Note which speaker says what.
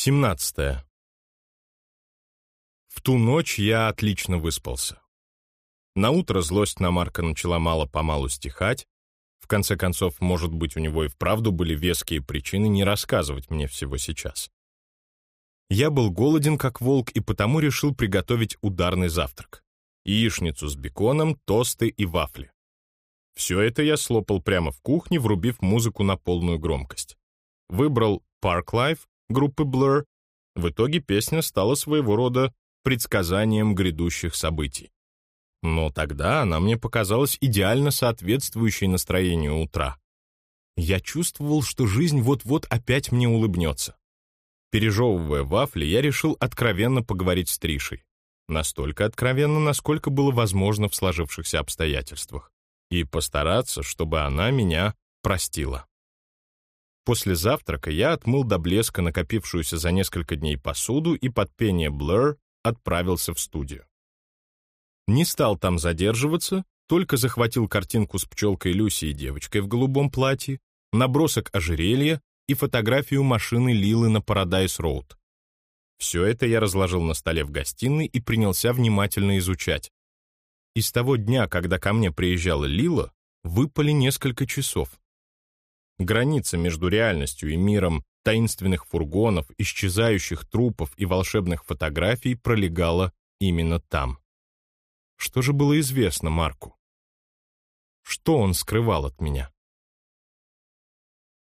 Speaker 1: 17. В ту ночь я отлично выспался. Наутро злость на Марка начала мало-помалу стихать. В конце концов, может быть, у него и вправду были веские причины не рассказывать мне всего сейчас. Я был голоден, как волк, и потому решил приготовить ударный завтрак. Яичницу с беконом, тосты и вафли. Все это я слопал прямо в кухне, врубив музыку на полную громкость. Выбрал Park Life группы Blur, в итоге песня стала своего рода предсказанием грядущих событий. Но тогда она мне показалась идеально соответствующей настроению утра. Я чувствовал, что жизнь вот-вот опять мне улыбнется. Пережевывая вафли, я решил откровенно поговорить с Тришей. Настолько откровенно, насколько было возможно в сложившихся обстоятельствах. И постараться, чтобы она меня простила. После завтрака я отмыл до блеска накопившуюся за несколько дней посуду и под пение Blur отправился в студию. Не стал там задерживаться, только захватил картинку с пчелкой Люси и девочкой в голубом платье, набросок ожерелья и фотографию машины Лилы на Парадайс Роуд. Все это я разложил на столе в гостиной и принялся внимательно изучать. Из того дня, когда ко мне приезжала Лила, выпали несколько часов. Граница между реальностью и миром таинственных фургонов, исчезающих трупов и волшебных фотографий пролегала именно там. Что же было известно Марку? Что он скрывал от меня?